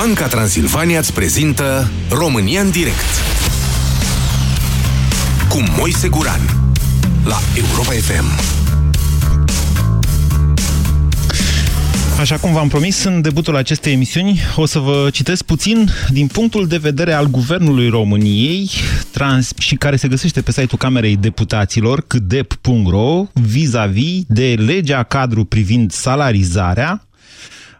Banca Transilvania îți prezintă România în direct cu Moise Guran la Europa FM. Așa cum v-am promis în debutul acestei emisiuni, o să vă citesc puțin din punctul de vedere al Guvernului României trans și care se găsește pe site-ul Camerei Deputaților, cdep.ro, vis-a-vis de legea cadru privind salarizarea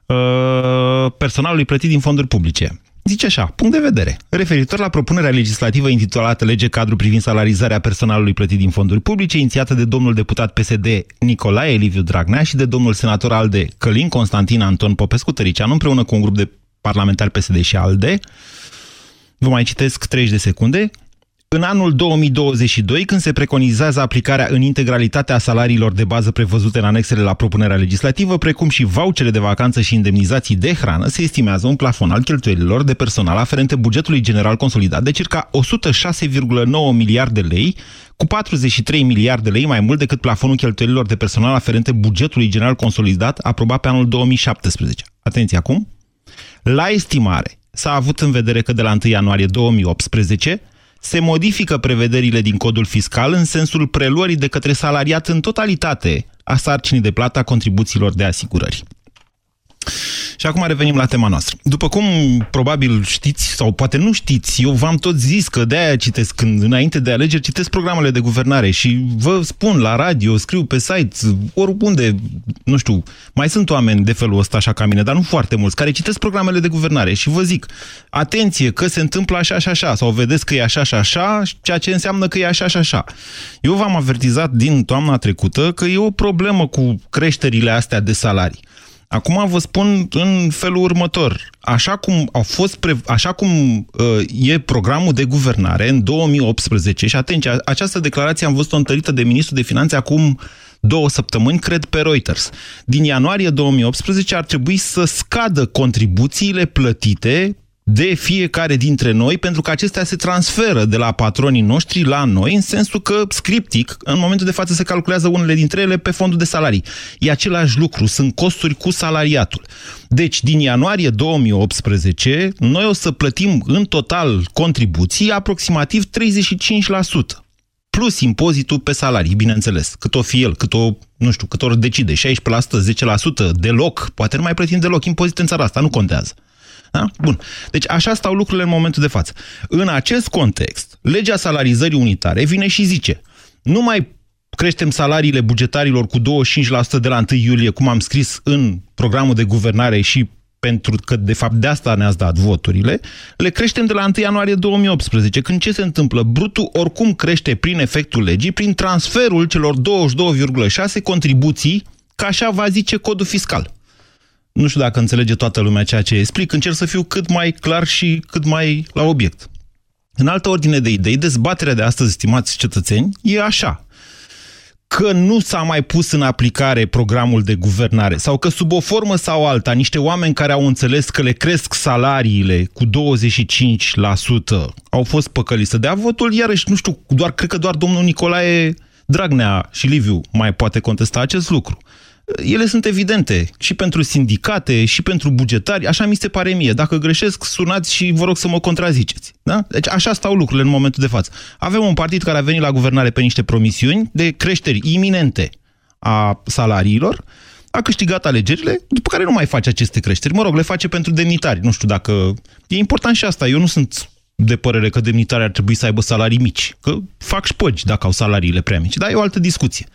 uh, personalului plătit din fonduri publice. Zice așa, punct de vedere. Referitor la propunerea legislativă intitulată Lege Cadru privind salarizarea personalului plătit din fonduri publice, inițiată de domnul deputat PSD Nicolae Eliviu Dragnea și de domnul senator ALDE Călin Constantin Anton Popescu Tăricianu, împreună cu un grup de parlamentari PSD și ALDE. Vă mai citesc 30 de secunde. În anul 2022, când se preconizează aplicarea în integralitate a salariilor de bază prevăzute în anexele la propunerea legislativă, precum și vouchere de vacanță și indemnizații de hrană, se estimează un plafon al cheltuielilor de personal aferente bugetului general consolidat de circa 106,9 miliarde lei, cu 43 miliarde lei mai mult decât plafonul cheltuielilor de personal aferente bugetului general consolidat aprobat pe anul 2017. Atenție acum! La estimare s-a avut în vedere că de la 1 ianuarie 2018 se modifică prevederile din codul fiscal în sensul preluării de către salariat în totalitate a sarcinii de plată a contribuțiilor de asigurări. Și acum revenim la tema noastră. După cum probabil știți, sau poate nu știți, eu v-am tot zis că de-aia citesc, când înainte de alegeri, citesc programele de guvernare și vă spun la radio, scriu pe site, oriunde, nu știu, mai sunt oameni de felul ăsta așa ca mine, dar nu foarte mulți, care citesc programele de guvernare și vă zic, atenție că se întâmplă așa și așa, sau vedeți că e așa și așa, ceea ce înseamnă că e așa și așa. Eu v-am avertizat din toamna trecută că e o problemă cu creșterile astea de salarii. Acum vă spun în felul următor. Așa cum, au fost pre... Așa cum uh, e programul de guvernare în 2018, și atenție, această declarație am văzut-o întărită de ministrul de finanțe acum două săptămâni, cred, pe Reuters. Din ianuarie 2018 ar trebui să scadă contribuțiile plătite de fiecare dintre noi, pentru că acestea se transferă de la patronii noștri la noi, în sensul că, scriptic, în momentul de față se calculează unele dintre ele pe fondul de salarii. E același lucru, sunt costuri cu salariatul. Deci, din ianuarie 2018, noi o să plătim în total contribuții aproximativ 35% plus impozitul pe salarii, bineînțeles, cât o fi el, cât o, nu știu, cât o decide, 16%, 10%, deloc, poate nu mai plătim deloc impozit în țara asta, nu contează. Da? Bun. Deci așa stau lucrurile în momentul de față. În acest context, legea salarizării unitare vine și zice nu mai creștem salariile bugetarilor cu 25% de la 1 iulie, cum am scris în programul de guvernare și pentru că, de fapt, de asta ne-ați dat voturile, le creștem de la 1 ianuarie 2018. Când ce se întâmplă? Brutul oricum crește prin efectul legii, prin transferul celor 22,6 contribuții, ca așa va zice codul fiscal. Nu știu dacă înțelege toată lumea ceea ce explic, încerc să fiu cât mai clar și cât mai la obiect. În altă ordine de idei, dezbaterea de astăzi, stimați cetățeni, e așa că nu s-a mai pus în aplicare programul de guvernare sau că sub o formă sau alta niște oameni care au înțeles că le cresc salariile cu 25% au fost păcăliți să dea votul, iarăși, nu știu, doar, cred că doar domnul Nicolae Dragnea și Liviu mai poate contesta acest lucru ele sunt evidente și pentru sindicate, și pentru bugetari, așa mi se pare mie. Dacă greșesc, sunați și vă rog să mă contraziceți. Da? Deci așa stau lucrurile în momentul de față. Avem un partid care a venit la guvernare pe niște promisiuni de creșteri iminente a salariilor, a câștigat alegerile, după care nu mai face aceste creșteri. Mă rog, le face pentru demnitari. Nu știu dacă... E important și asta. Eu nu sunt de părere că demnitarii ar trebui să aibă salarii mici, că fac șpăgi dacă au salariile prea mici. Dar e o altă discuție.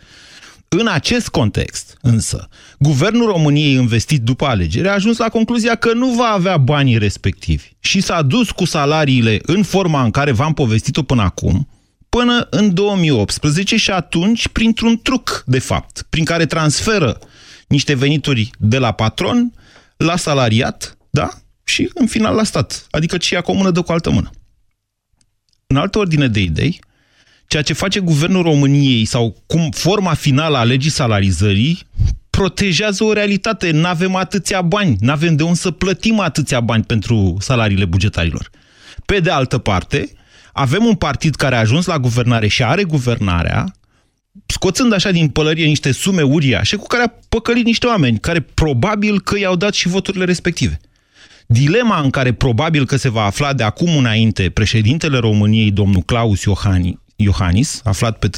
În acest context, însă, guvernul României investit după alegeri a ajuns la concluzia că nu va avea banii respectivi și s-a dus cu salariile în forma în care v-am povestit-o până acum, până în 2018 și atunci printr-un truc, de fapt, prin care transferă niște venituri de la patron la salariat, da? Și în final la stat. Adică ce ia comună dă cu altă mână. În altă ordine de idei, Ceea ce face guvernul României sau cum forma finală a legii salarizării protejează o realitate. Nu avem atâția bani, nu avem de unde să plătim atâția bani pentru salariile bugetarilor. Pe de altă parte, avem un partid care a ajuns la guvernare și are guvernarea, scoțând așa din pălărie niște sume uriașe cu care a păcălit niște oameni, care probabil că i-au dat și voturile respective. Dilema în care probabil că se va afla de acum înainte președintele României, domnul Claus Iohani, Iohannis, aflat pe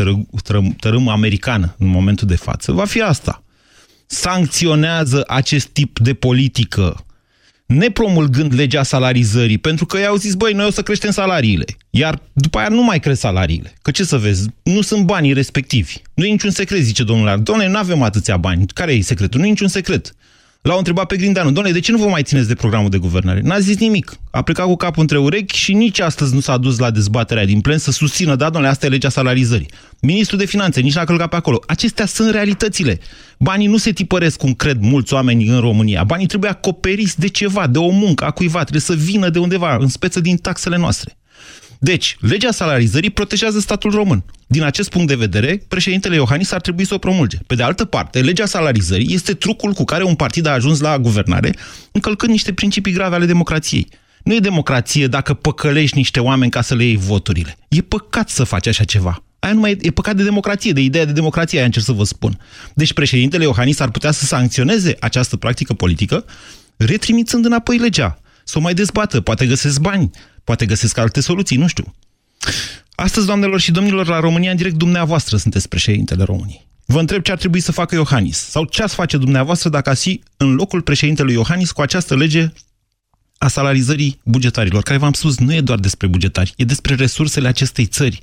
tărâm american în momentul de față, va fi asta. Sancționează acest tip de politică nepromulgând legea salarizării, pentru că i-au zis, băi, noi o să creștem salariile. Iar după aia nu mai cresc salariile. Că ce să vezi, nu sunt banii respectivi. Nu e niciun secret, zice domnul Domnule, nu avem atâția bani. Care e secretul? Nu e niciun secret. L-au întrebat pe Grindeanu, domnule, de ce nu vă mai țineți de programul de guvernare? N-a zis nimic. A plecat cu capul între urechi și nici astăzi nu s-a dus la dezbaterea din plen să susțină, da, domnule, asta e legea salarizării. Ministrul de Finanțe nici n-a călcat pe acolo. Acestea sunt realitățile. Banii nu se tipăresc cum cred mulți oameni în România. Banii trebuie acoperiți de ceva, de o muncă a cuiva, trebuie să vină de undeva, în speță din taxele noastre. Deci, legea salarizării protejează statul român. Din acest punct de vedere, președintele Iohannis ar trebui să o promulge. Pe de altă parte, legea salarizării este trucul cu care un partid a ajuns la guvernare, încălcând niște principii grave ale democrației. Nu e democrație dacă păcălești niște oameni ca să le iei voturile. E păcat să faci așa ceva. Aia nu mai e, e păcat de democrație, de ideea de democrație, aia încerc să vă spun. Deci președintele Iohannis ar putea să sancționeze această practică politică, retrimițând înapoi legea. Să o mai dezbată, poate găsesc bani, Poate găsesc alte soluții, nu știu. Astăzi, doamnelor și domnilor, la România în direct, dumneavoastră sunteți președintele României. Vă întreb ce ar trebui să facă Iohannis sau ce ați face dumneavoastră dacă ați fi în locul președintelui Iohannis cu această lege a salarizării bugetarilor, care v-am spus nu e doar despre bugetari, e despre resursele acestei țări.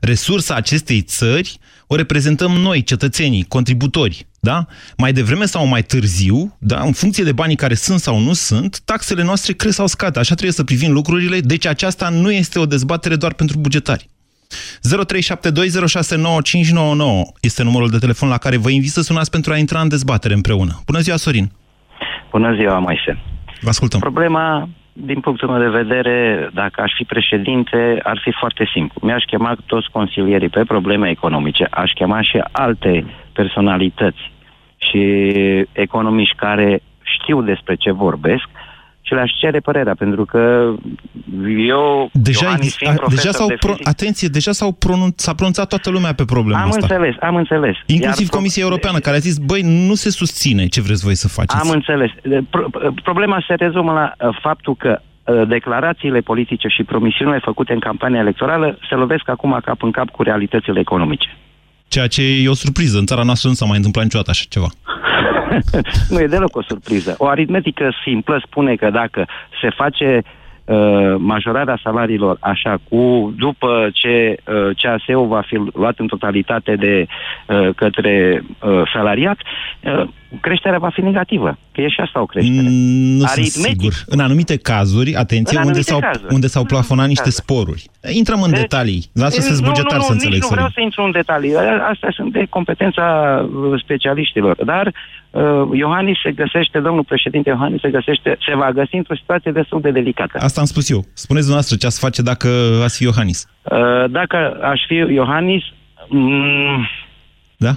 Resursa acestei țări o reprezentăm noi, cetățenii, contributori, da? Mai devreme sau mai târziu, da? în funcție de banii care sunt sau nu sunt, taxele noastre cresc sau scad. Așa trebuie să privim lucrurile, deci aceasta nu este o dezbatere doar pentru bugetari. 0372069599 este numărul de telefon la care vă invit să sunați pentru a intra în dezbatere împreună. Bună ziua, Sorin! Bună ziua, Maise! Vă ascultăm! Problema din punctul meu de vedere, dacă aș fi președinte, ar fi foarte simplu. Mi-aș chema toți consilierii pe probleme economice, aș chema și alte personalități și economiști care știu despre ce vorbesc și le-aș cere părerea, pentru că eu, deja, Ioanis, a, deja s-au de pro, Atenție, deja s-au pronunț, s-a pronunțat toată lumea pe problema am asta. Am înțeles, am înțeles. Inclusiv Iar Comisia Europeană, care a zis, băi, nu se susține ce vreți voi să faceți. Am înțeles. Pro, problema se rezumă la uh, faptul că uh, declarațiile politice și promisiunile făcute în campania electorală se lovesc acum cap în cap cu realitățile economice. Ceea ce e o surpriză. În țara noastră nu s-a mai întâmplat niciodată așa ceva. nu e deloc o surpriză. O aritmetică simplă spune că dacă se face Uh, majorarea salariilor așa cu după ce uh, CASE-ul va fi luat în totalitate de uh, către uh, salariat, uh, creșterea va fi negativă. Că e și asta o creștere. Mm, nu Aritmetic. sunt sigur. În anumite cazuri, atenție, unde s-au, unde s-au plafonat niște cazuri. sporuri. Intrăm în deci, detalii. Lasă-să bugetar să înțeleg. Nu, nu vreau să intru în detalii. Astea sunt de competența uh, specialiștilor. Dar uh, Iohannis se găsește, domnul președinte Iohannis se găsește, se va găsi într-o situație destul de delicată. Asta am spus eu. Spuneți dumneavoastră ce ați face dacă ați fi Iohannis. Uh, dacă aș fi Iohannis, mm, da?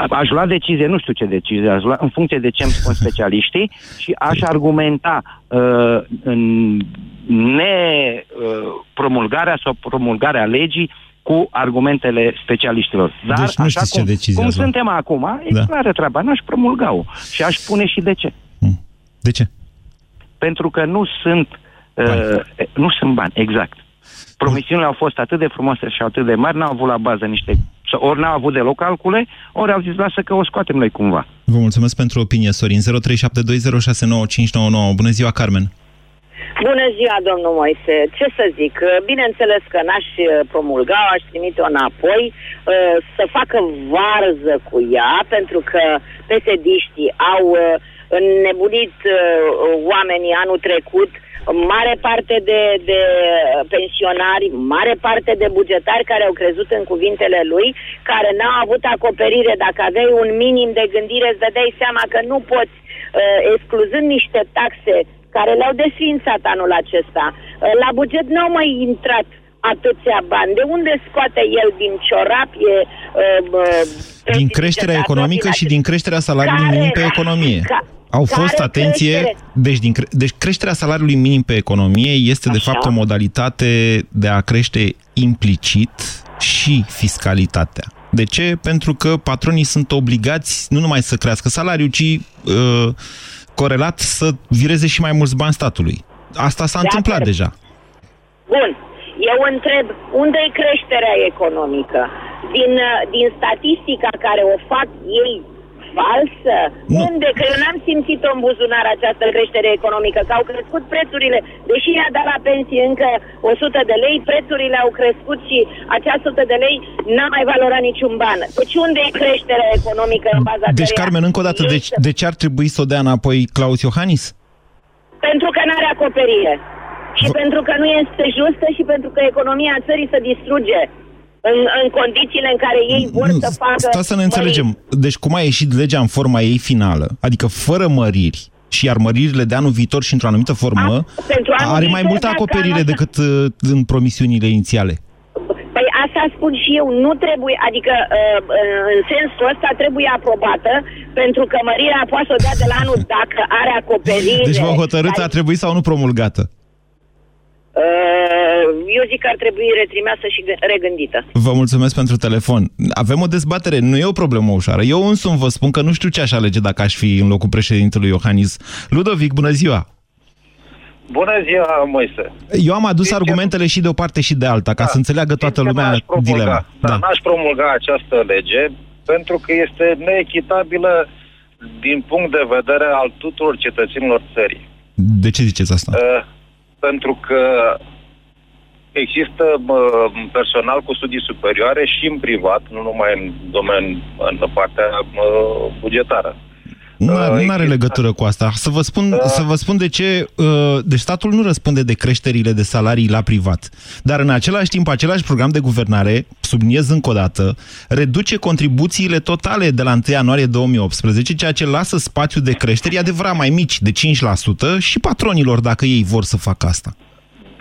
Mm, aș lua decizie, nu știu ce decizie, aș lua în funcție de ce îmi spun specialiștii și aș argumenta uh, în nepromulgarea uh, sau promulgarea legii cu argumentele specialiștilor. Dar deci nu așa cum, ce decizie cum suntem acum, e da. clară treaba, n-aș promulga-o. Și aș spune și de ce. Hmm. De ce? Pentru că nu sunt uh, nu sunt bani, exact. Promisiunile au fost atât de frumoase și atât de mari, n-au avut la bază niște ori n-au avut deloc calcule, ori au zis, lasă că o scoatem noi cumva. Vă mulțumesc pentru opinie, Sorin. 0372069599. Bună ziua, Carmen! Bună ziua, domnul Moise. Ce să zic? Bineînțeles că n-aș promulga, aș trimite-o înapoi uh, să facă varză cu ea, pentru că pesediștii au uh, înnebunit uh, oamenii anul trecut mare parte de, de pensionari, mare parte de bugetari care au crezut în cuvintele lui, care n-au avut acoperire. Dacă aveai un minim de gândire, îți dădeai seama că nu poți, uh, excluzând niște taxe care le-au desfințat anul acesta. Uh, la buget nu au mai intrat atâția bani. De unde scoate el din ciorap? E, uh, din creșterea economică și din creșterea salariului minim pe economie. Ca, au fost, atenție, deci, din, deci creșterea salariului minim pe economie este Așa. de fapt o modalitate de a crește implicit și fiscalitatea. De ce? Pentru că patronii sunt obligați nu numai să crească salariul, ci uh, corelat să vireze și mai mulți bani statului. Asta s-a De întâmplat acord. deja. Bun. Eu întreb, unde e creșterea economică? Din, uh, din statistica care o fac ei falsă? Nu. Unde? Că eu n-am simțit-o în buzunar această creștere economică, că au crescut prețurile. Deși i-a dat la pensie încă 100 de lei, prețurile au crescut și acea 100 de lei n-a mai valorat niciun ban. Deci unde e creșterea economică în baza Deci, căreia Carmen, încă o dată, ei deci, să- de ce ar trebui să o dea înapoi Claus Iohannis? Pentru că nu are acoperire. Și V- pentru că nu este justă și pentru că economia țării se distruge în, în condițiile în care ei vor Nu, să facă... Sta să ne înțelegem. Deci cum a ieșit legea în forma ei finală, adică fără măriri, și iar măririle de anul viitor și într-o anumită formă, A, pentru anul are mai viitor, multă dacă acoperire anul ăsta- decât uh, în promisiunile inițiale. Păi asta spun și eu, nu trebuie, adică uh, uh, în sensul ăsta trebuie aprobată, pentru că mărirea poate să o dea de la anul dacă are acoperire. Deci vă hotărâți, Dar, a trebuit sau nu promulgată? Uh, eu zic că ar trebui retrimeasă și gă- regândită. Vă mulțumesc pentru telefon. Avem o dezbatere, nu e o problemă ușoară. Eu însumi vă spun că nu știu ce aș alege dacă aș fi în locul președintelui Iohannis. Ludovic, bună ziua! Bună ziua, Moise. Eu am adus Sincer- argumentele și de o parte și de alta, ca Da. să înțeleagă toată Sincer, lumea n-aș promulga. dilema. Da, n-aș promulga această lege pentru că este neechitabilă din punct de vedere al tuturor cetățenilor țării. De ce ziceți asta? Uh, pentru că există uh, personal cu studii superioare și în privat, nu numai în domeniul, în partea uh, bugetară. Nu Uh, are există- legătură cu asta. Să vă spun, Uh. să vă spun de ce. uh, Deci statul nu răspunde de creșterile de salarii la privat. Dar în același timp, același program de guvernare, subliniez încă o dată, reduce contribuțiile totale de la 1 ianuarie 2018, ceea ce lasă spațiu de creștere, e adevărat, mai mici, de 5%, și patronilor, dacă ei vor să facă asta.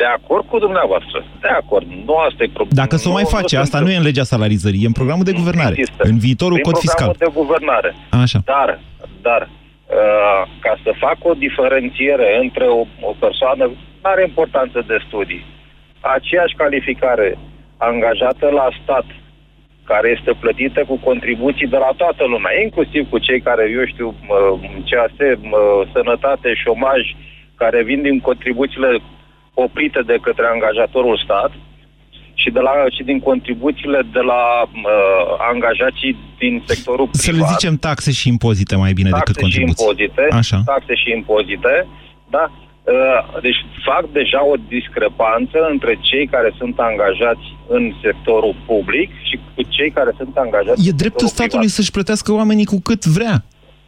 De acord cu dumneavoastră. De acord. Nu asta e problemă. Dacă se o mai face, se asta nu e în legea salarizării, e în programul de guvernare, există. în viitorul Prin cod fiscal. programul de guvernare. Așa. Dar, dar uh, ca să fac o diferențiere între o, o persoană, nu are importanță de studii, aceeași calificare angajată la stat, care este plătită cu contribuții de la toată lumea, inclusiv cu cei care, eu știu, mă, CAS, mă, sănătate, șomaj, care vin din contribuțiile oprite de către angajatorul stat și, de la, și din contribuțiile de la uh, angajații din sectorul privat Să le zicem taxe și impozite mai bine decât taxe și contribuții. impozite, Așa. taxe și impozite, da? Uh, Deci fac deja o discrepanță între cei care sunt angajați în sectorul public și cu cei care sunt angajați E în dreptul sectorul statului privat. să-și plătească oamenii cu cât vrea.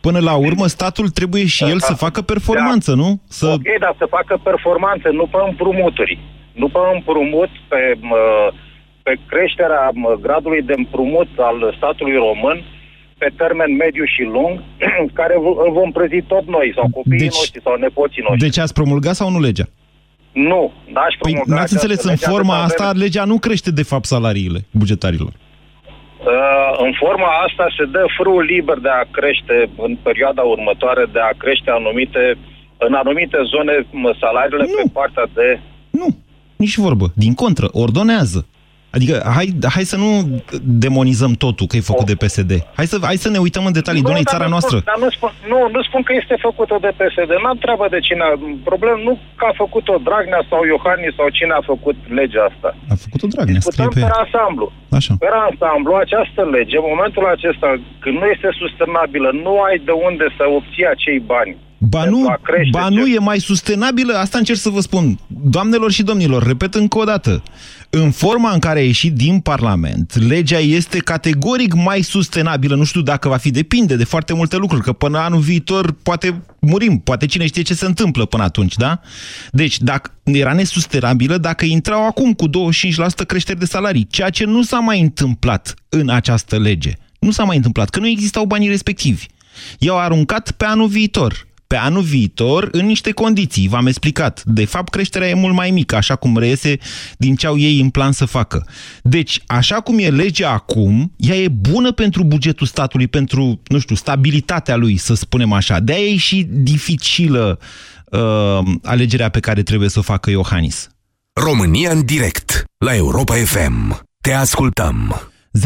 Până la urmă, statul trebuie și el să facă performanță, nu? Să... Ok, dar să facă performanță, nu pe împrumuturi. Nu pe împrumut, pe, mă, pe creșterea mă, gradului de împrumut al statului român pe termen mediu și lung, care v- îl vom prezi tot noi, sau copiii Deci- noștri, sau nepoții noștri. Deci ați promulgat sau nu legea? Nu, n-aș Păi promulga n-ați înțeles, această în lege forma atâta asta, vreme- legea nu crește de fapt salariile bugetarilor. Uh, în forma asta se dă frâul liber de a crește în perioada următoare, de a crește anumite, în anumite zone mă, salariile Nu. pe partea de... Nu, nici vorbă. Din contră, ordonează. Adică, hai, hai să nu demonizăm totul că e făcut de PSD. Hai să, hai să ne uităm în detalii. Doamne, dar țara nu noastră. Spun, dar nu spun, nu, nu spun că este făcută de PSD. N-am treabă de cine a... Problem nu că a făcut-o Dragnea sau Iohannis sau cine a făcut legea asta. A făcut-o Dragnea, scrie Discutăm pe pe ea. ansamblu. Așa. Per ansamblu, această lege, în momentul acesta, când nu este sustenabilă, nu ai de unde să obții acei bani. Ba nu, pentru a crește ba nu, ce- e mai sustenabilă, asta încerc să vă spun. Doamnelor și domnilor, repet încă o dată, în forma în care a ieșit din Parlament, legea este categoric mai sustenabilă, nu știu dacă va fi, depinde de foarte multe lucruri, că până anul viitor poate murim, poate cine știe ce se întâmplă până atunci, da? Deci, dacă era nesustenabilă dacă intrau acum cu 25% creșteri de salarii, ceea ce nu s-a mai întâmplat în această lege. Nu s-a mai întâmplat, că nu existau banii respectivi. I-au aruncat pe anul viitor pe anul viitor în niște condiții. V-am explicat. De fapt, creșterea e mult mai mică, așa cum reiese din ce au ei în plan să facă. Deci, așa cum e legea acum, ea e bună pentru bugetul statului, pentru, nu știu, stabilitatea lui, să spunem așa. De-aia e și dificilă uh, alegerea pe care trebuie să o facă Iohannis. România în direct la Europa FM. Te ascultăm. 0372069599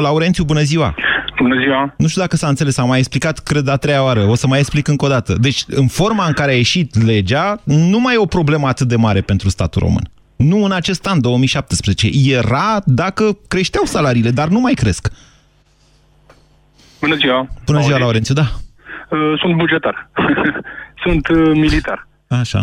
Laurențiu, bună ziua! Bună ziua! Nu știu dacă s-a înțeles, am mai explicat, cred, a treia oară. O să mai explic încă o dată. Deci, în forma în care a ieșit legea, nu mai e o problemă atât de mare pentru statul român. Nu în acest an, 2017. Era dacă creșteau salariile, dar nu mai cresc. Bună ziua! Bună ziua, Auzi? Laurențiu, da. Uh, Sunt bugetar. Sunt uh, militar. Așa.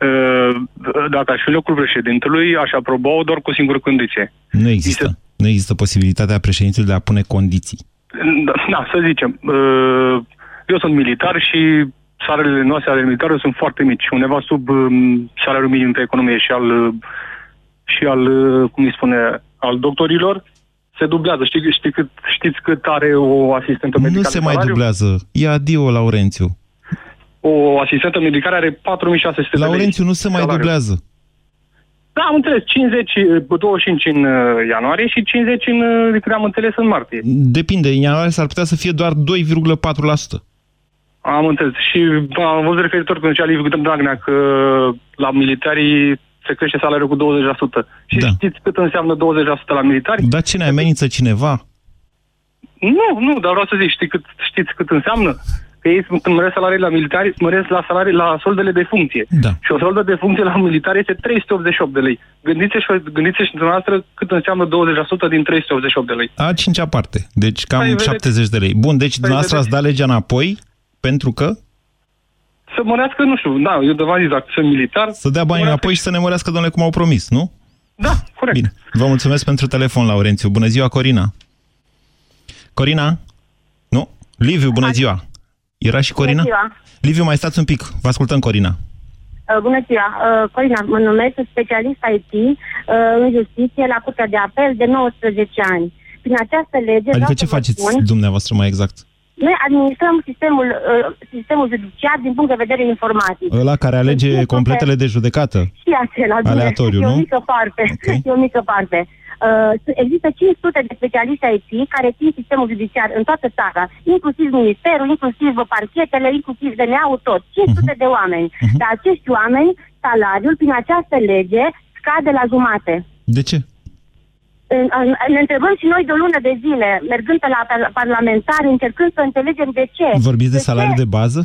Uh, Dacă aș fi în locul președintelui, aș aproba-o doar cu o singură condiție. Nu există. Nu există posibilitatea președintelui de a pune condiții. Da, da, să zicem. uh, Eu sunt militar și salariile noastre ale militarilor sunt foarte mici, undeva sub um, salariul minim pe economie și al, uh, și al, uh, cum îi spune, al doctorilor. Se dublează. Știi, știi cât, știți cât are o asistentă medicală? Nu se mai salariu? dublează. E adio, Laurențiu. O asistentă medicală are 4600 de lei. Laurențiu, nu se mai salariu. dublează. Da, am înțeles. 50, uh, 25 în uh, ianuarie și 50 în, uh, de cât am înțeles, în martie. Depinde. În ianuarie s-ar putea să fie doar 2,4%. Am înțeles. Și am văzut referitor când zicea Liviu Dragnea că la militarii se crește salariul cu 20%. Și Da. știți cât înseamnă 20% la militari? Dar cine amenință cineva? Nu, nu, dar vreau să zic, știi cât, știți cât înseamnă? Că ei când măresc salariile la militari, măresc la salarii, la soldele de funcție. Da. Și o soldă de funcție la militari este 388 de lei. Gândiți-și, gândiți-și dumneavoastră cât înseamnă 20% din 388 de lei. A cincea parte. Deci cam Păi, vedeți. 70 de lei. Bun, deci dumneavoastră ați vedeți. dat legea înapoi pentru că Să mărească, nu știu, da, eu de v-am zis, dacă sunt militar... să dea banii mărească înapoi și să ne mărească, domnule, cum au promis, nu? Da, corect. Bine. Vă mulțumesc pentru telefon, Laurențiu. Bună ziua, Corina. Corina? Nu? Liviu, bună ziua. Era și Corina? Bună ziua. Liviu, mai stați un pic. Vă ascultăm, Corina. Uh, Bună ziua, uh, Corina, mă numesc sunt specialist IT uh, în justiție la Curtea de Apel de 19 ani. Prin această lege... Adică vreau ce să vă faceți spun, dumneavoastră mai exact? Noi administrăm sistemul, uh, sistemul judiciar din punct de vedere informatic. Ăla care alege Știu completele de judecată? Și acela, bine, Aleatoriu, e o nu? mică parte. Ok. E o mică parte. Uh, există 500 de specialiști IT care țin sistemul judiciar în toată țara, inclusiv ministerul, inclusiv parchetele, inclusiv DNA-ul, tot. 500 de oameni. Dar acești oameni, salariul, prin această lege, scade la jumate. De ce? În- în- Ne întrebăm și noi de o lună de zile, mergând pe la par- parlamentari, încercând să înțelegem de ce. Vorbiți de ce? salariu de bază?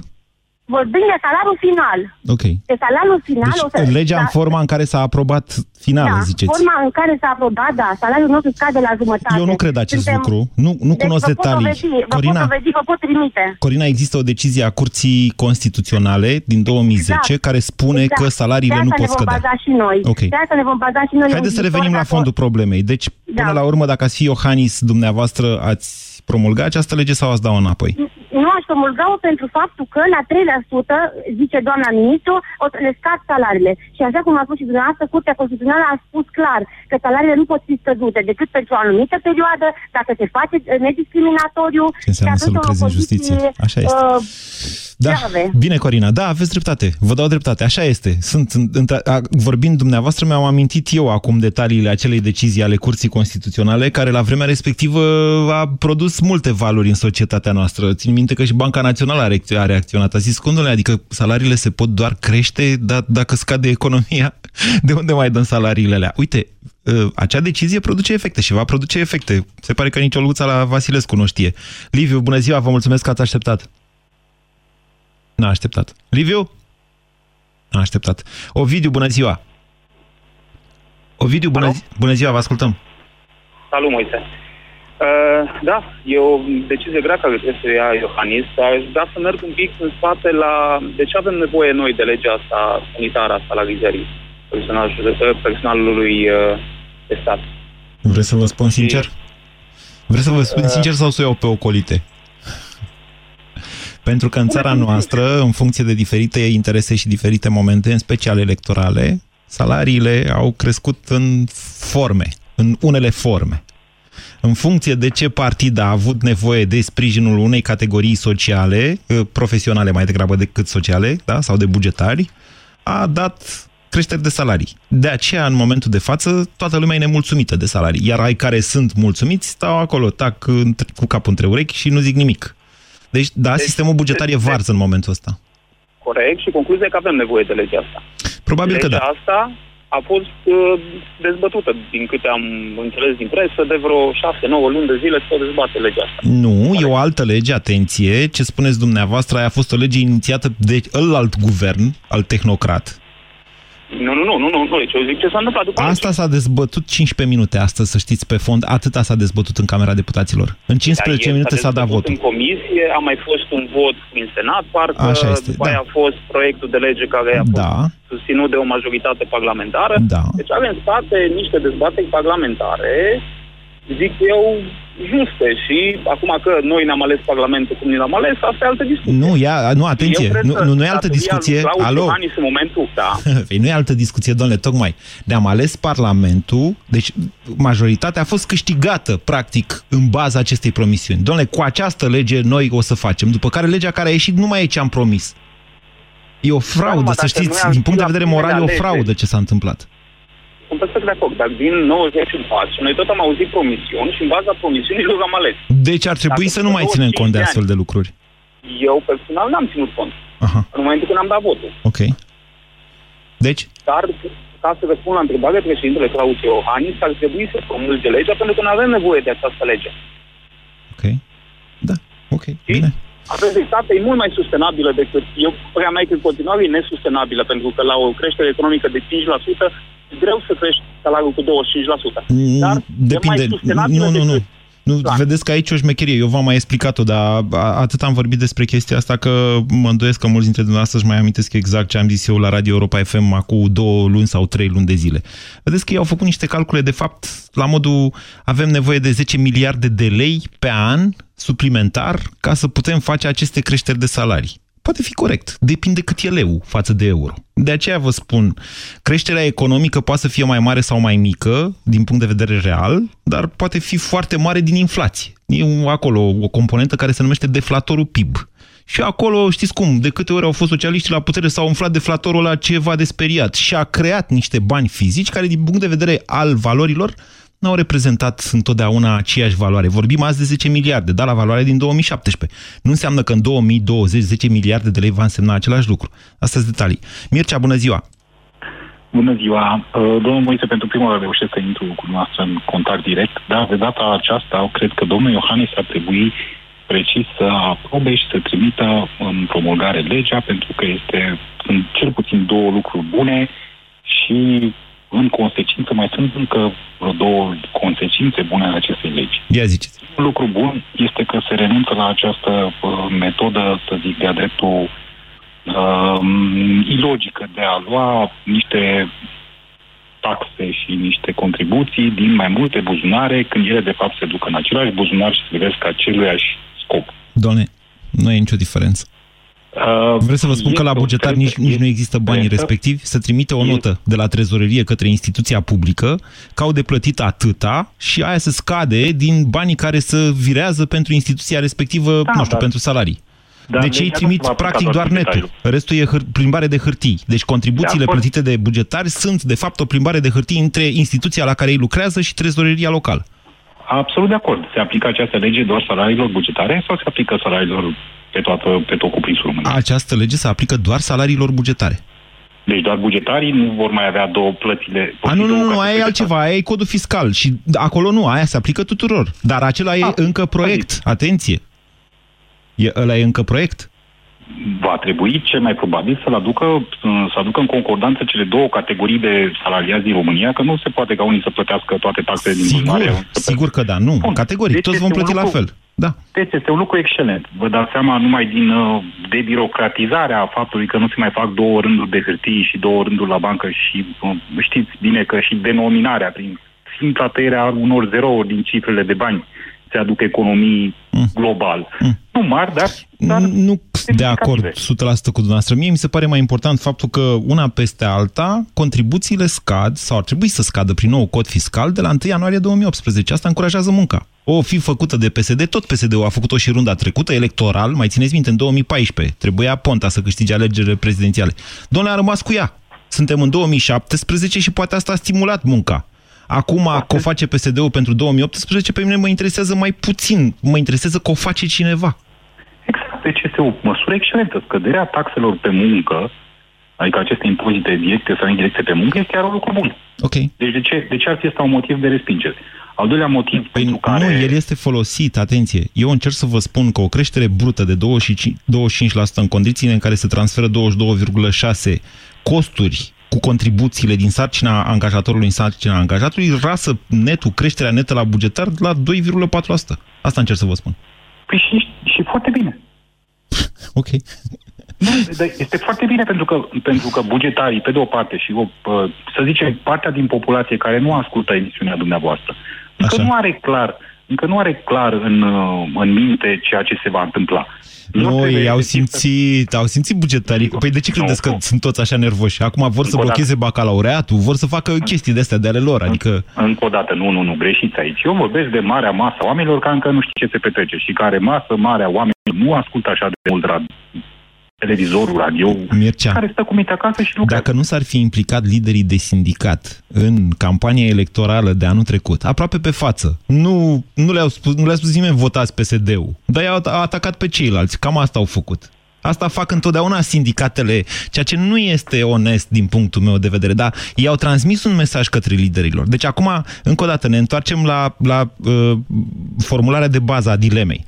Vorbim de salariul final. Ok. De salariul final... o să- Deci legea în da, forma în care s-a aprobat finală, da, ziceți. forma în care s-a aprobat, da, salariul nostru scade la jumătate. Eu nu cred acest Suntem- lucru. Nu, nu Deci cunosc vă pot detalii. dovedi, vă Corina, pot dovedi, vă pot trimite. Corina, există o decizie a Curții Constituționale din 2010 Exact. care spune Exact. că salariile de nu asta pot ne vom scădea. baza și noi. Ok. De asta ne vom baza și noi. Haideți în să viitor, revenim la dacă- fondul problemei. Deci, până Da. la urmă, dacă ați fi Iohannis, dumneavoastră ați promulga această lege sau ați da înapoi? Nu aș promulga-o pentru faptul că la 3%, zice doamna ministru, o să le scad salariile. Și așa cum a spus și dumneavoastră, Curtea Constituțională a spus clar că salariile nu pot fi scăzute decât pentru o anumită perioadă, dacă se face eh, nediscriminatoriu. Ce înseamnă și să atunci lucrezi o în justiție. condiție, Așa este. Uh, Da, grave. bine, Corina, da, aveți dreptate. Vă dau dreptate, așa este. Sunt, între, a, vorbind dumneavoastră, mi-am amintit eu acum detaliile acelei decizii ale Curții Constituționale, care la vremea respectivă a produs multe valuri în societatea noastră. Țin minte că și Banca Națională a, reacț- a reacționat. A zis, condole, adică salariile se pot doar crește, dar dacă scade economia, de unde mai dăm salariile alea? Uite, ă, acea decizie produce efecte și va produce efecte. Se pare că nici o luța la Vasilescu nu știe. Liviu, bună ziua, vă mulțumesc că ați așteptat. N-a așteptat. Liviu? N-a așteptat. Ovidiu, bună ziua! Ovidiu, bună, Alo? zi- bună ziua, vă ascultăm. Salut, Moise. Uh, da, e o decizie grea care trebuie să ia Iohannis. Aș vrea să merg un pic în spate la... De ce avem nevoie noi de legea asta sanitară a salarizării personal, personalului uh, de stat? Vreți să vă spun sincer? Vreți să vă spun sincer sau să o iau pe ocolite? Pentru că în țara noastră, în funcție de diferite interese și diferite momente, în special electorale, salariile au crescut în forme, în unele forme. În funcție de ce partid a avut nevoie de sprijinul unei categorii sociale, eh, profesionale mai degrabă decât sociale, da, sau de bugetari, a dat creșteri de salarii. De aceea, în momentul de față, toată lumea e nemulțumită de salarii. Iar ai care sunt mulțumiți stau acolo, tac între- cu capul între urechi și nu zic nimic. Deci, da, Deci- sistemul bugetar e varză în momentul ăsta. Corect? Și concluzia e că avem nevoie de legea asta. Probabil că legea da. asta a fost uh, dezbătută, din câte am înțeles din presă, de vreo 6-9 luni de zile să o dezbate legea asta. Nu, e o altă lege, atenție, ce spuneți dumneavoastră, aia a fost o lege inițiată de alt guvern, al tehnocrat, nu, nu, nu, nu, nu, nu, deci eu zic ce s-a întâmplat după Asta s-a dezbătut 15 minute astăzi, să știți, pe fond. Atâta s-a dezbătut în Camera Deputaților. În 15 da, minute s-a dat votul. în comisie, a mai fost un vot în Senat, parcă Așa este, după da. aia a fost proiectul de lege care a fost da. susținut de o majoritate parlamentară. Da. Deci avem în spate niște dezbateri parlamentare zic eu, juste și acum că noi ne-am ales Parlamentul cum ne l-am ales, asta e altă discuție. Nu, ia, nu atenție, nu, nu, nu e altă discuție. Alo? în momentul, da. Păi nu e altă discuție, domnule, tocmai. Ne-am ales Parlamentul, deci majoritatea a fost câștigată, practic, în baza acestei promisiuni. Domnule, cu această lege noi o să facem, după care legea care a ieșit nu mai e ce am promis. E o fraudă, da, să știți, din punct de vedere moral e o fraudă ce s-a întâmplat. Sunt perfect de acord, dar din 94 noi tot am auzit promisiuni și în baza promisiunilor am ales. Deci ar trebui Dacă să nu mai ținem cont de astfel de lucruri. Eu personal n-am ținut cont. Aha. În momentul când am dat votul. Ok. Deci? Dar, ca să răspund la întrebare, președintele Claus Iohannis ar trebui să promulge legea pentru că nu avem nevoie de această lege. Ok. Da, ok, bine. Avem dreptate, e mult mai sustenabilă decât... Eu, părerea mea e că în continuare e nesustenabilă, pentru că la o creștere economică de 5%, e greu să crești salariul cu 25%. Mm, Dar Depinde. e mai sustenabilă nu, nu, nu. decât... Nu, Da. vedeți că aici e o șmecherie. Eu v-am mai explicat-o, dar a- atât am vorbit despre chestia asta că mă îndoiesc că mulți dintre dumneavoastră își mai amintesc exact ce am zis eu la Radio Europa FM acum două luni sau trei luni de zile. Vedeți că ei au făcut niște calcule, de fapt, la modul avem nevoie de 10 miliarde de lei pe an suplimentar ca să putem face aceste creșteri de salarii. Poate fi corect. Depinde cât e leu față de euro. De aceea vă spun, creșterea economică poate să fie mai mare sau mai mică din punct de vedere real, dar poate fi foarte mare din inflație. E un- acolo o componentă care se numește deflatorul PIB. Și acolo, știți cum, de câte ori au fost socialiștii la putere, s-au umflat deflatorul la ceva de speriat și a creat niște bani fizici care, din punct de vedere al valorilor, n-au reprezentat întotdeauna aceeași valoare. Vorbim azi de 10 miliarde, dar la valoare din 2017. Nu înseamnă că în 2020 10 miliarde de lei va însemna același lucru. Astea sunt detalii. Mircea, bună ziua! Bună ziua! Uh, Domnul Moise, pentru prima oară reușesc să intru cu dumneavoastră în contact direct, dar de data aceasta cred că domnul Iohannis ar trebui precis să aprobe și să trimită în promulgare legea, pentru că este, sunt cel puțin două lucruri bune și în consecință mai sunt încă vreo două consecințe bune ale acestei legi. Ia ziceți. Un lucru bun este că se renunță la această uh, metodă, să zic, de-a dreptul uh, ilogică de a lua niște taxe și niște contribuții din mai multe buzunare, când ele de fapt se duc în același buzunar și se privesc aceluiași scop. Doamne, nu e nicio diferență. Uh, Vreau să vă spun că la este o- bugetar cred nici, că nici nu există banii este- respectivi, să trimite o notă de la trezorerie către instituția publică, că au de plătit atâta și aia să scade din banii care să virează pentru instituția respectivă, Da, nu știu, dar- pentru salarii. dar deci ei legea nu trimit se va aplica practic doar doar netul. bugetarul. Restul e hâr- plimbare de hârtii. Deci contribuțiile De acord. plătite de bugetari sunt de fapt o plimbare de hârtii între instituția la care ei lucrează și trezoreria locală. Absolut de acord. Se aplică această lege doar salariilor bugetare sau se aplică salariilor pe, toată, pe tot cuprinsul României? Această lege se aplică doar salariilor bugetare. Deci doar bugetarii nu vor mai avea două plățile. A, nu, nu, nu, aia e altceva, aia e codul fiscal și acolo nu, aia se aplică tuturor. Dar acela e Ah, încă proiect, atenție. E, ăla e încă proiect? Va trebui cel mai probabil să-l aducă, să aducă în concordanță cele două categorii de salariați din România, că nu se poate ca unii să plătească toate taxele din Sigur, buzunare. sigur că da, nu, Bun. categoric, Deci toți vom este un plăti la lucru- fel. Da. Deci este un lucru excelent. Vă dați seama numai din uh, debirocratizarea faptului că nu se mai fac două rânduri de hârtii și două rânduri la bancă și uh, știți bine că și denominarea prin simpla tăierea a unor zerouri din cifrele de bani se aduc economii Mm. global. Nu mari, dar, dar Nu de acord 100% semnificative. cu dumneavoastră. Mie mi se pare mai important faptul că una peste alta, contribuțiile scad sau ar trebui să scadă prin nou cod fiscal de la 1 ianuarie 2018. Asta încurajează munca. O fi făcută de PSD, tot PSD-ul a făcut-o și runda trecută, electoral, mai țineți minte, în 2014. Trebuia Ponta să câștige alegerile prezidențiale. Domnule, a rămas cu ea. Suntem în 2017 și poate asta a stimulat munca. Acum că o face PSD-ul pentru 2018, pe mine mă interesează mai puțin. Mă interesează că o face cineva. Exact. Deci este o măsură excelentă. Scăderea taxelor pe muncă adică aceste impozite directe sau indirecte pe muncă, este chiar un lucru bun. Ok. Deci de ce, de ce ar fi asta un motiv de respingere? Al doilea motiv păi pentru care... Nu, el este folosit, atenție. Eu încerc să vă spun că o creștere brută de 25% în condițiile în care se transferă 22,6 costuri cu contribuțiile din sarcina angajatorului în sarcina angajatului, rasă netul, creșterea netă la bugetar la 2,4%. Asta încerc să vă spun. Păi și, și foarte bine. ok. Nu, este foarte bine pentru că, pentru că bugetarii, pe de o parte, și o, să zicem, partea din populație care nu ascultă emisiunea dumneavoastră, încă Așa. nu are clar, încă nu are clar în, în minte ceea ce se va întâmpla. Nu, ei au simțit, au simțit bugetarii. Păi de ce credeți că sunt toți așa nervoși? Acum vor să blocheze bacalaureatul, vor să facă chestii de astea de ale lor, adică... Încă o dată, nu, nu, nu, greșiți aici. Eu vorbesc de marea masă oamenilor care încă nu știu ce se petrece și care masă marea oamenilor nu ascultă așa de mult televizorul, radio, Mircea, care stă cu minte acasă și lucrează. Dacă nu s-ar fi implicat liderii de sindicat în campania electorală de anul trecut, aproape pe față, nu, nu le-au spus, nu le-a spus nimeni votați PSD-ul, dar i-au atacat pe ceilalți. Cam asta au făcut. Asta fac întotdeauna sindicatele, ceea ce nu este onest din punctul meu de vedere, dar i-au transmis un mesaj către liderilor. Deci acum, încă o dată, ne întoarcem la, la uh, formularea de bază a dilemei.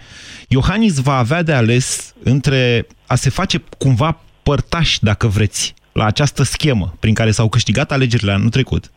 Iohannis va avea de ales între a se face cumva părtaș, dacă vreți, la această schemă prin care s-au câștigat alegerile anul trecut,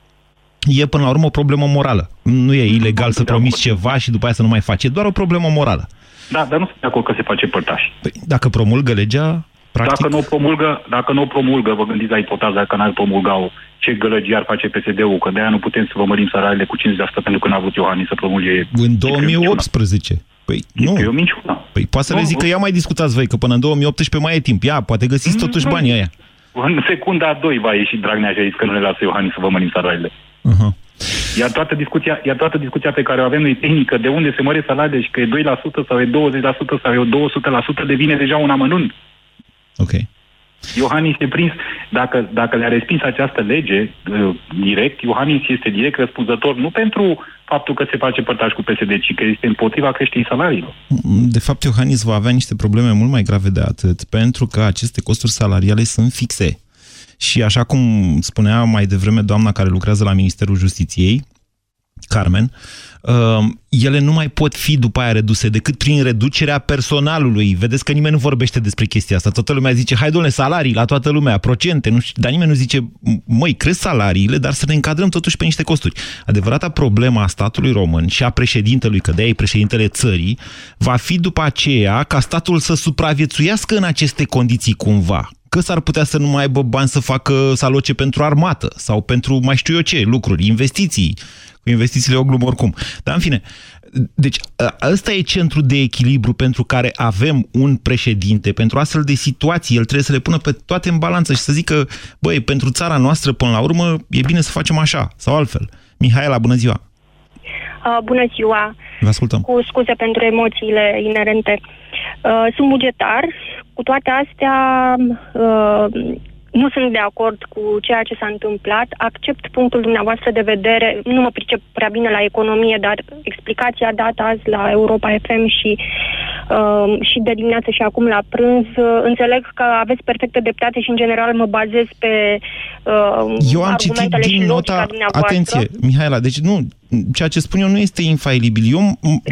e până la urmă o problemă morală. Nu e ilegal să promiți ceva și după aia să nu mai faci. E doar o problemă morală. Da, dar nu sunt de acord că se face părtaș. Păi, dacă promulgă legea, practic... Dacă nu o promulgă, dacă nu o promulgă, vă gândiți la ipotaza dacă n-ar promulga-o, ce gălăgie ar face PSD-ul, că de-aia nu putem să vă mărim salariile cu 50% pentru că n-a vrut Iohannis să promulge... În 2018. Păi nu. E o minciună. Păi poate să nu, le zic că ia mai discutați voi, că până în 2018 mai e timp. Ia, poate găsiți totuși nu. banii ăia. În secunda 2 va ieși Dragnea și a zis că nu ne lasă Iohannis să vă mărim salariile. Uh-huh. Iar toată, discuția, iar toată discuția pe care o avem noi tehnică, de unde se măre salariile și că e 2% sau e 20% sau e 200%, devine deja un amănunt. Ok. Iohannis este prins, dacă, dacă le-a respins această lege uh, direct, Iohannis este direct răspunzător nu pentru faptul că se face părtaș cu PSD, ci că este împotriva creșterii salariilor. De fapt, Iohannis va avea niște probleme mult mai grave de atât, pentru că aceste costuri salariale sunt fixe. Și așa cum spunea mai devreme doamna care lucrează la Ministerul Justiției, Carmen, uh, ele nu mai pot fi după aia reduse decât prin reducerea personalului. Vedeți că nimeni nu vorbește despre chestia asta. Toată lumea zice, hai domnule, salarii la toată lumea, procente, nu știu, dar nimeni nu zice, măi, cresc salariile, dar să ne încadrăm totuși pe niște costuri. Adevărata problema a statului român și a președintelui, că de e președintele țării, va fi după aceea ca statul să supraviețuiască în aceste condiții cumva că s-ar putea să nu mai aibă bani să facă, să aloce pentru armată sau pentru mai știu eu ce, lucruri, investiții, cu investițiile o glumă oricum. Dar în fine, deci ăsta e centrul de echilibru pentru care avem un președinte, pentru astfel de situații, el trebuie să le pună pe toate în balanță și să zică, băi, pentru țara noastră, până la urmă, e bine să facem așa sau altfel. Mihaela, bună ziua! Uh, bună ziua! Vă ascultăm. Cu scuze pentru emoțiile inerente. Uh, sunt bugetar, cu toate astea uh, nu sunt de acord cu ceea ce s-a întâmplat, accept punctul dumneavoastră de vedere, nu mă pricep prea bine la economie, dar explicația dată azi la Europa FM și, uh, și de dimineață și acum la prânz, uh, înțeleg că aveți perfectă dreptate și în general mă bazez pe uh, Eu am citit din nota, atenție, Mihaela, deci nu, ceea ce spun eu nu este infailibil. Eu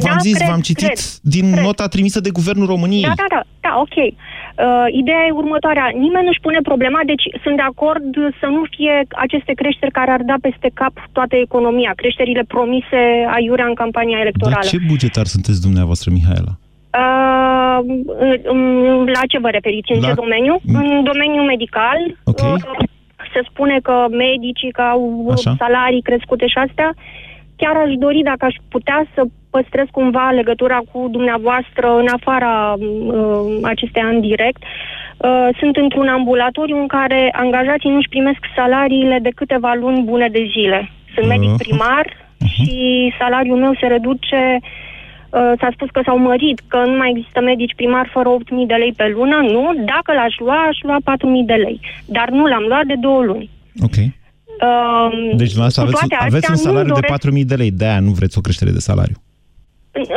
v-am da, zis, v-am citit cred, din cred. nota trimisă de Guvernul României. Da, da, da, da ok. Uh, ideea e următoarea. Nimeni nu-și pune problema, deci sunt de acord să nu fie aceste creșteri care ar da peste cap toată economia, creșterile promise aiurea în campania electorală. Dar ce bugetar sunteți dumneavoastră, Mihaela? Uh, la ce vă referiți? În la... ce domeniu? În domeniul medical. Okay. Uh, se spune că medicii că au Așa. salarii crescute și astea. Chiar aș dori dacă aș putea să păstrez cumva legătura cu dumneavoastră în afara uh, acestei ani direct. Uh, sunt într-un ambulatoriu în care angajații nu-și primesc salariile de câteva luni bune de zile. Sunt uh. medic primar uh-huh. și salariul meu se reduce Uh, s-a spus că s-au mărit, că nu mai există medici primari fără 8.000 de lei pe lună. Nu, dacă l-aș lua, aș lua 4.000 de lei. Dar nu l-am luat de două luni. Ok. Uh, deci, aveți, aveți un salariu doresc... de 4.000 de lei, de-aia nu vreți o creștere de salariu.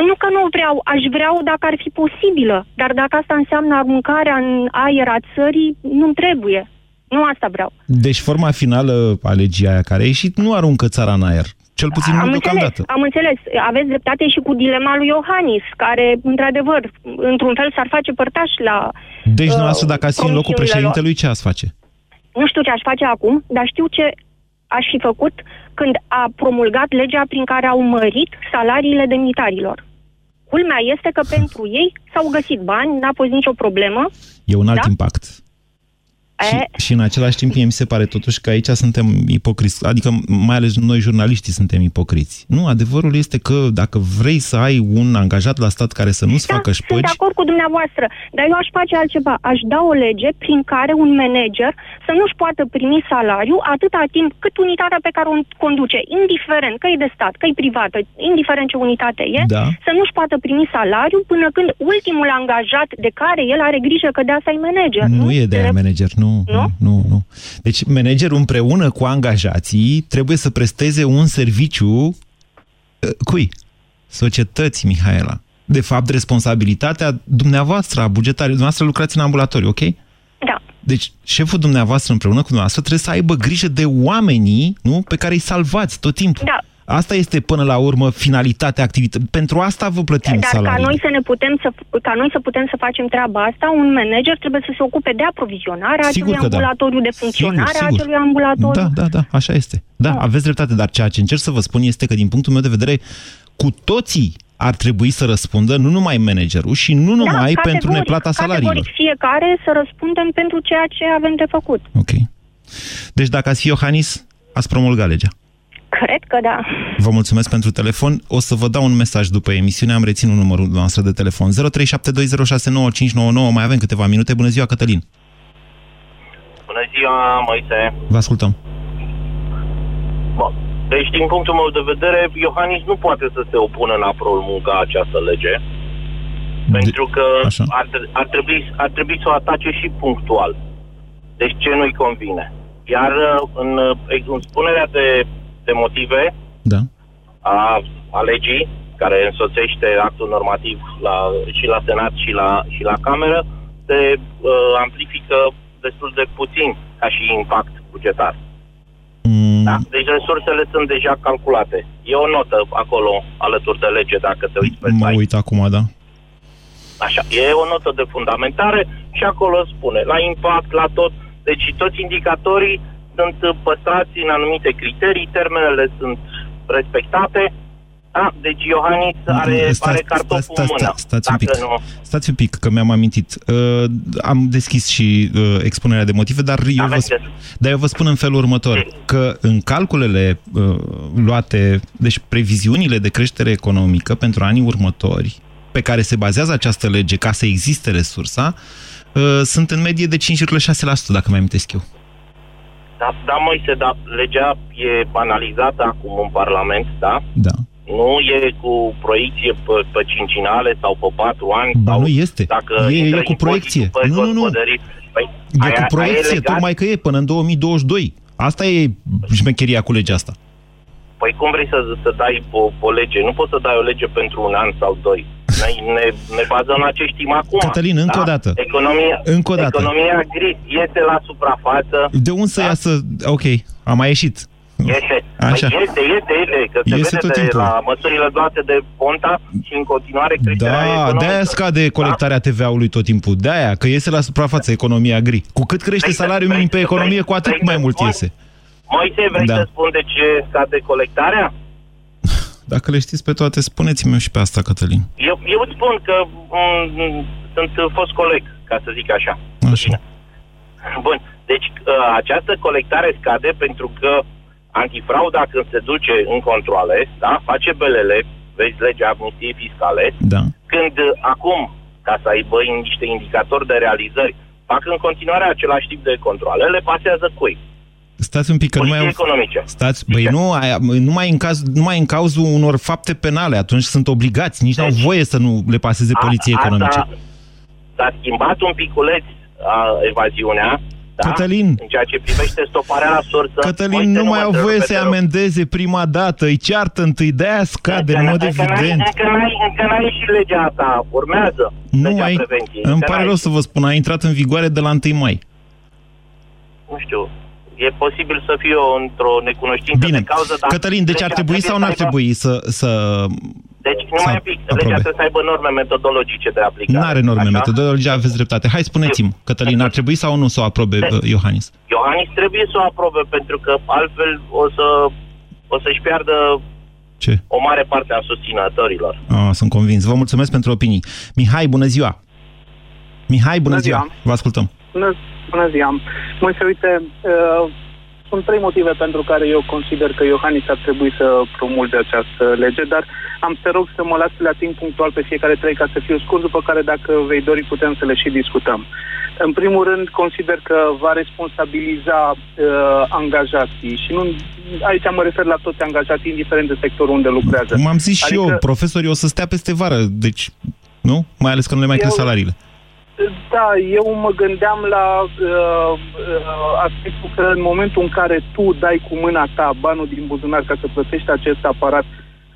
Nu că nu vreau, aș vreau dacă ar fi posibilă, dar dacă asta înseamnă aruncarea în aer a țării, nu trebuie. Nu asta vreau. Deci forma finală a legii aia care a ieșit nu aruncă țara în aer. Cel puțin am nu înțeles, deocamdată. am înțeles. Aveți dreptate și cu dilema lui Iohannis, care, într-adevăr, într-un fel s-ar face părtaș la Deci, uh, dumneavoastră, dacă ați fi în locul promisiunile lor. președintelui, ce ați face? Nu știu ce aș face acum, dar știu ce aș fi făcut când a promulgat legea prin care au mărit salariile demnitarilor. Culmea este că pentru ei s-au găsit bani, n-a fost nicio problemă. E un alt Da? impact. Și, E, și în același timp, mie mi se pare totuși că aici suntem ipocriți. Adică, mai ales noi, jurnaliștii, suntem ipocriți. Nu, adevărul este că dacă vrei să ai un angajat la stat care să nu-ți da, facă sunt de șpăgi, acord cu dumneavoastră, dar eu aș face altceva. Aș da o lege prin care un manager să nu-și poată primi salariu atâta timp cât unitatea pe care o conduce, indiferent că e de stat, că e privată, indiferent ce unitate e, Da. să nu-și poată primi salariu până când ultimul angajat de care el are grijă că de asta e manager. nu e de aia manager, nu, nu, nu, nu. Deci managerul împreună cu angajații trebuie să presteze un serviciu uh, cui? Societății, Mihaela. De fapt, responsabilitatea dumneavoastră, a bugetarii, dumneavoastră lucrați în ambulatoriu, ok? Da. Deci, șeful dumneavoastră împreună cu dumneavoastră trebuie să aibă grijă de oamenii nu, pe care îi salvați tot timpul. Da. Asta este, până la urmă, finalitatea activității. Pentru asta vă plătim Dar ca salariile. noi, să ne putem să, ca noi să putem să facem treaba asta, un manager trebuie să se ocupe de aprovizionarea Sigur acelui că da. ambulatoriu, de funcționarea Sigur, sigur. acelui ambulatoriu. Da, da, da, așa este. Da, aveți dreptate, dar ceea ce încerc să vă spun este că, din punctul meu de vedere, cu toții ar trebui să răspundă, nu numai managerul și nu numai da, pentru categoric, neplata salariilor. Categoric fiecare să răspundem pentru ceea ce avem de făcut. Ok. Deci dacă ați fi Iohannis, ați promulgat legea. Cred că da. Vă mulțumesc pentru telefon. O să vă dau un mesaj după emisiune. Am reținut numărul noastră de telefon. 0372069599. Mai avem câteva minute. Bună ziua, Cătălin. Bună ziua, Moise. Vă ascultăm. Bun. Deci, din punctul meu de vedere, Iohannis nu poate să se opună la promulga această lege, pentru că ar, ar, trebui, ar trebui să o atace și punctual. Deci ce nu-i convine. Iar uh, în, uh, în spunerea de, de motive Da. a, a legii, care însoțește actul normativ la, și la Senat și la, și la Cameră, se uh, amplifică destul de puțin ca și impact bugetar. Mm. Da? Deci resursele sunt deja calculate. E o notă acolo alături de lege, dacă te uiți pe Mă site. uit acum, da. Așa, e o notă de fundamentare și acolo spune, la impact, la tot. Deci toți indicatorii sunt păstrați în anumite criterii, termenele sunt respectate. Da, deci Iohannis are, are cartoful în mână. stați un dacă pic. nu... Stați un pic, că mi-am amintit. Uh, am deschis și uh, expunerea de motive, dar eu, vă, sp- dar eu vă spun în felul următor, că în calculele uh, luate, deci previziunile de creștere economică pentru anii următori, pe care se bazează această lege ca să existe resursa, uh, sunt în medie de 5,6%, dacă mai amintesc eu. Da, da, Moise, da, legea e analizată acum în Parlament, da? Da. Nu e cu proiecție pe, pe cincinale sau pe patru ani. Ba sau nu este. Dacă E- e intră cu impozitul proiecție. pe Nu, nu, nu. gospodării. Păi, E aia- cu aia proiecție, legat? tocmai că e până în 2022. Asta e șmecheria cu legea asta. Păi cum vrei să, să dai o, o lege? Nu poți să dai o lege pentru un an sau doi. Noi ne, ne bazăm la ce știm acum. Cătălin, încă o dată. Economia, Încă o dată. Economia gri este la suprafață. De unde să iasă... Ok, a mai ieșit. Este. Așa. Păi este, este, este. Că se Este vede tot de timpul. la măsurile luate de Ponta și în continuare creșterea Da, economică. de-aia scade colectarea TVA-ului tot timpul. De-aia, că iese la suprafață economia gri. Cu cât crește salariul minim pe economie, cu atât mai mult iese. Moise, vrei Da. să spun de ce scade colectarea? Dacă le știți pe toate, spuneți-mi și pe asta, Cătălin. Eu, eu îți spun că mm, sunt fost coleg, ca să zic așa. Așa. Bun, deci uh, această colectare scade pentru că antifrauda când se duce în controle, da, face belele, vezi legea amnistiei fiscale, Da. când uh, acum, ca să aibă niște indicatori de realizări, fac în continuare același tip de controle, le pasează cui? Stați un pic, că nu mai Poliției au... economice. Stați, băi, nu, aia, numai, în caz, numai în cazul unor fapte penale, atunci sunt obligați, nici n-au voie să nu le paseze poliției Deci- A- economice. Asta s-a schimbat un piculeț a, evaziunea, da? Cătălin. În ceea ce privește stoparea la sursă. Cătălin, Moise, nu mai mă au întrerupe, voie te să-i rog. amendeze prima dată, îi ceartă întâi, de-aia scade, în mod Încă n-ai- evident. Încă n-ai, încă n-ai și legea asta, urmează Nu legea ai, prevenției. îmi Încă pare n-ai. rău să vă spun, a intrat în vigoare de la 1 mai. nu știu, e posibil să fiu într-o necunoștință Bine. de cauză. Dar Cătălin, deci ar trebui sau nu ar trebui să... să... Deci nu mai pic, legea trebuie să aibă norme metodologice de aplicare. Nu are norme așa? metodologice, aveți dreptate. Hai, spuneți-mi, Cătălin, ar trebui sau nu să o aprobe uh, Iohannis? Iohannis trebuie să o aprobe pentru că altfel o să o să-și piardă Ce? o mare parte a susținătorilor. Ah, sunt convins. Vă mulțumesc pentru opinii. Mihai, bună ziua! Mihai, bună, Bună ziua! ziua. Vă ascultăm. Bună, bună ziua. Moise, uite, uh, sunt trei motive pentru care eu consider că Iohannis ar trebui să promulge această lege, dar am să te rog să mă las la timp punctual pe fiecare trei ca să fiu scurt, după care dacă vei dori putem să le și discutăm. În primul rând, consider că va responsabiliza uh, angajații și nu, aici mă refer la toți angajații, indiferent de sectorul unde lucrează. M-am zis și Adică- eu, profesorii o să stea peste vară, deci, nu? Mai ales că nu le mai cresc Eu- salariile. Da, eu mă gândeam la uh, uh, aspectul că în momentul în care tu dai cu mâna ta banul din buzunar ca să plătești acest aparat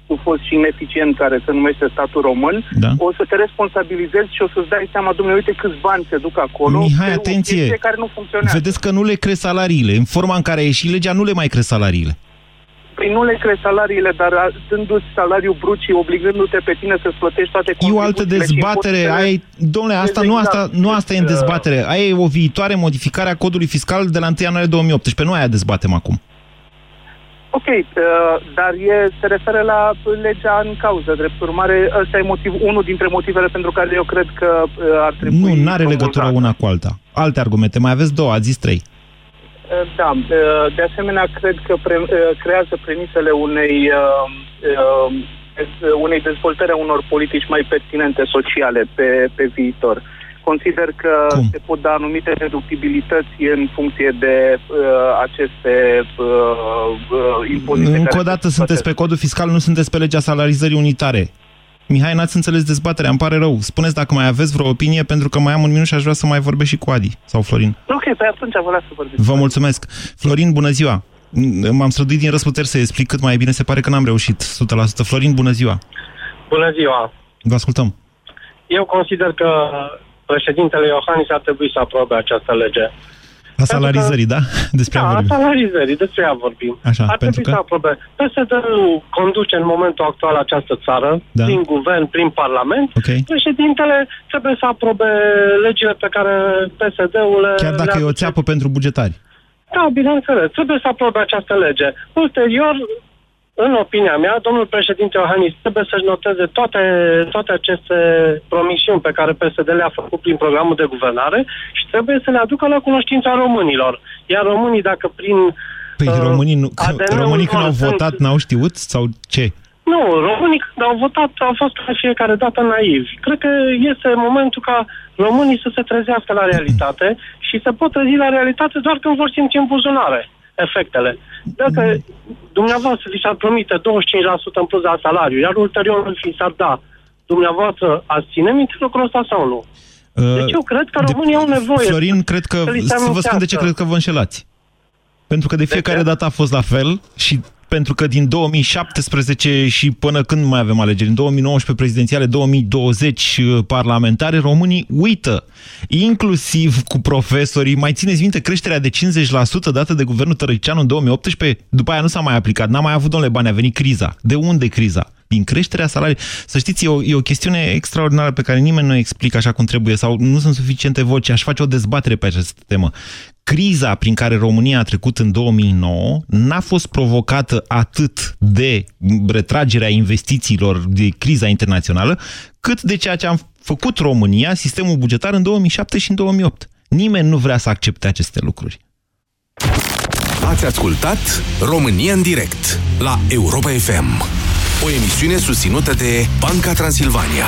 cu fost și ineficient care se numește statul român, Da. o să te responsabilizezi și o să-ți dai seama, domnule, uite câți bani se duc acolo. Mihai, pe o atenție! chestie care nu funcționează. Vedeți că nu le cresc salariile. În forma în care a ieșit legea, nu le mai cresc salariile. Păi nu le crezi salariile, dar a- dându-ți salariul brut și obligându-te pe tine să-ți plătești toate E o altă contribuțiile și dezbatere, impozitele. ai, domnule, asta nu, asta, nu asta e în dezbatere. Aia e o viitoare modificare a codului fiscal de la 1 ianuarie 2018. Nu aia dezbatem acum. Ok, uh, dar e, se referă la legea în cauză. Drept urmare, ăsta e motiv, unul dintre motivele pentru care eu cred că uh, ar trebui... Nu, nu are promulgat. legătură una cu alta. Alte argumente. Mai aveți două, ați zis trei. Uh, Da, uh, de asemenea, cred că pre, uh, creează premisele unei, uh, uh, dez- unei dezvoltări a unor politici mai pertinente sociale pe, pe viitor. Consider că Cum? se pot da anumite deductibilități în funcție de uh, aceste uh, uh, impozite. Încă care o dată se sunteți pe codul fiscal, nu sunteți pe legea salarizării unitare. Mihai, n-ați înțeles dezbaterea, îmi pare rău. Spuneți dacă mai aveți vreo opinie, pentru că mai am un minut și aș vrea să mai vorbesc și cu Adi sau Florin. Ok, pe atunci vă las să vorbiți. Vă mulțumesc. Florin, bună ziua! M-am străduit din răsputeri să explic cât mai bine, se pare că n-am reușit 100%. Florin, bună ziua! Bună ziua! Vă ascultăm. Eu consider că președintele Iohannis ar trebui să aprobe această lege. A salarizării, da? Despre Da, ea a vorbim. salarizării, despre ea vorbim. Așa, ar pentru trebui că? să aprobe. PSD-ul conduce în momentul actual această țară, Da. prin guvern, prin parlament. Ok. Președintele trebuie să aprobe legile pe care PSD-ul le... Chiar dacă le e o țeapă pentru bugetari. Da, bineînțeles, trebuie să aprobe această lege. Ulterior, în opinia mea, domnul președinte Iohannis trebuie să-și noteze toate, toate aceste promisiuni pe care PSD le-a făcut prin programul de guvernare și trebuie să le aducă la cunoștința românilor. Iar românii, dacă prin... Păi uh, românii, nu, ADN-ul românii când lor au sunt- votat n-au știut sau ce? Nu, românii când au votat au fost ca fiecare dată naivi. Cred că este momentul ca românii să se trezească la realitate și se pot trezi la realitate doar când vor simți în buzunare efectele. Dacă dumneavoastră vi s-ar promite 25% în plus la salariu, iar ulterior vi s-ar da, dumneavoastră ați ține minte lucrul ăsta sau nu? Deci eu cred că românii au nevoie Florin, cred că, să li se să vă spun de ce amintească. cred că vă înșelați. Pentru că de fiecare dată a fost la fel și pentru că din 2017 și până când mai avem alegeri, în 2019 prezidențiale, 2020 uh, parlamentare, românii uită, inclusiv cu profesorii. Mai țineți minte creșterea de 50% dată de guvernul Tărăceanu în 2018? După aia nu s-a mai aplicat, n-a mai avut, domnule, bani, a venit criza. De unde criza? Din creșterea salariului. Să știți, e o, e o chestiune extraordinară pe care nimeni nu o explică așa cum trebuie sau nu sunt suficiente voci. Aș face o dezbatere pe această temă. Criza prin care România a trecut în 2009 n-a fost provocată atât de retragerea investițiilor de criza internațională, cât de ceea ce am făcut România, sistemul bugetar, în 2007 și în 2008. Nimeni nu vrea să accepte aceste lucruri. Ați ascultat România în direct la Europa FM, o emisiune susținută de Banca Transilvania.